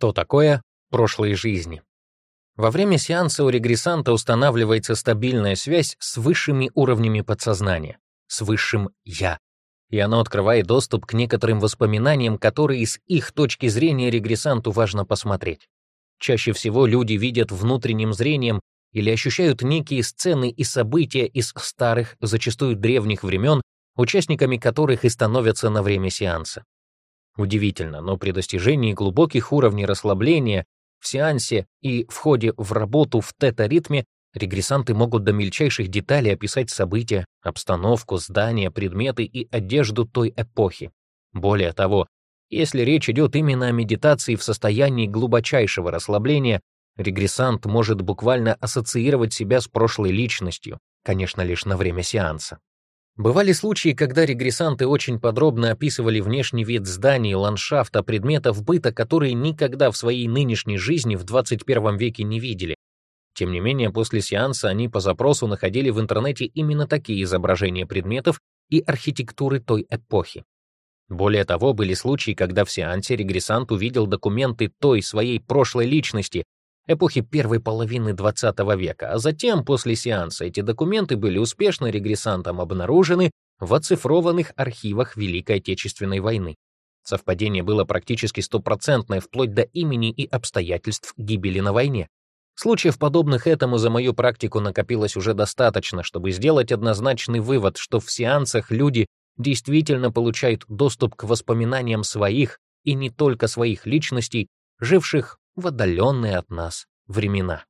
что такое прошлые жизни. Во время сеанса у регрессанта устанавливается стабильная связь с высшими уровнями подсознания, с высшим «я», и оно открывает доступ к некоторым воспоминаниям, которые с их точки зрения регрессанту важно посмотреть. Чаще всего люди видят внутренним зрением или ощущают некие сцены и события из старых, зачастую древних времен, участниками которых и становятся на время сеанса. Удивительно, но при достижении глубоких уровней расслабления в сеансе и в ходе в работу в тета-ритме регрессанты могут до мельчайших деталей описать события, обстановку, здания, предметы и одежду той эпохи. Более того, если речь идет именно о медитации в состоянии глубочайшего расслабления, регрессант может буквально ассоциировать себя с прошлой личностью, конечно, лишь на время сеанса. Бывали случаи, когда регрессанты очень подробно описывали внешний вид зданий, ландшафта, предметов быта, которые никогда в своей нынешней жизни в 21 веке не видели. Тем не менее, после сеанса они по запросу находили в интернете именно такие изображения предметов и архитектуры той эпохи. Более того, были случаи, когда в сеансе регрессант увидел документы той своей прошлой личности, эпохи первой половины XX века, а затем, после сеанса, эти документы были успешно регрессантом обнаружены в оцифрованных архивах Великой Отечественной войны. Совпадение было практически стопроцентное вплоть до имени и обстоятельств гибели на войне. Случаев, подобных этому за мою практику, накопилось уже достаточно, чтобы сделать однозначный вывод, что в сеансах люди действительно получают доступ к воспоминаниям своих, и не только своих личностей, живших в отдаленные от нас времена.